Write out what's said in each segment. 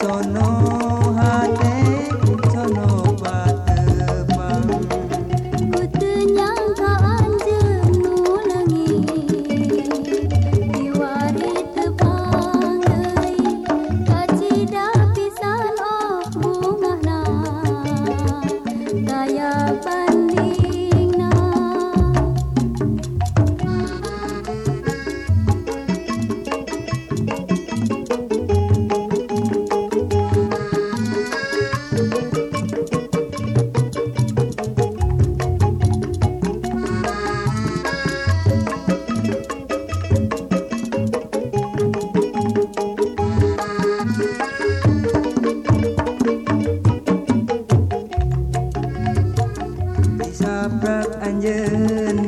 sono mabrat anjeun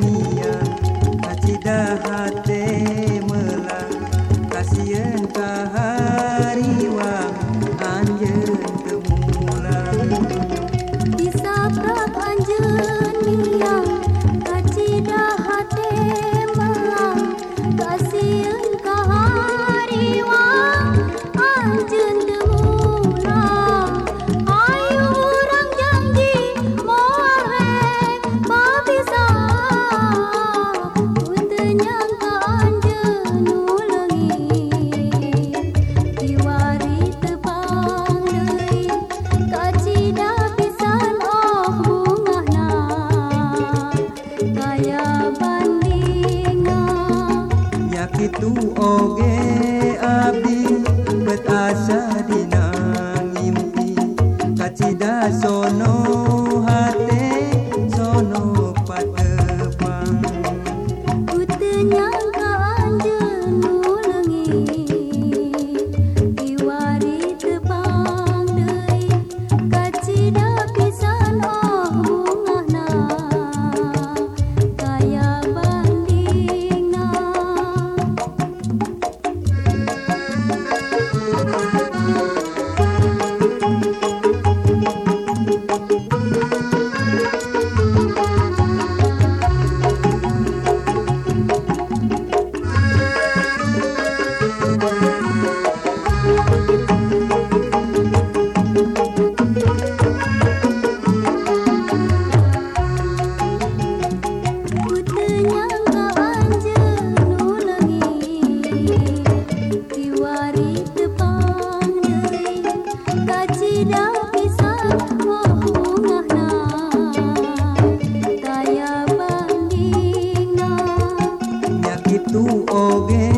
o.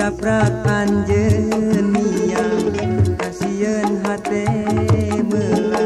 saprat panjenia kasihan hate melah.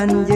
Manu